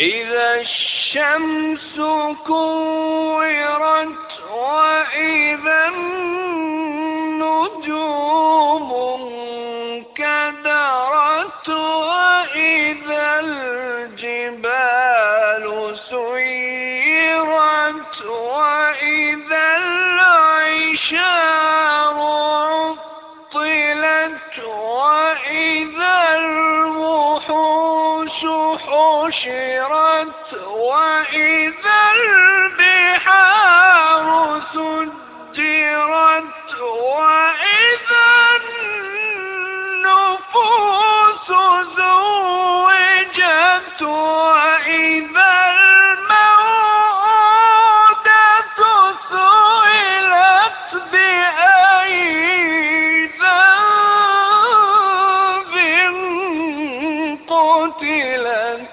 إذا الشمس كورت وإذا النجوم انكدرت وإذا الجبال سيرت وإذا العشار عطلت وإذا حشرت وإذا البحار سجرت وإذا النفوس زوجت dealing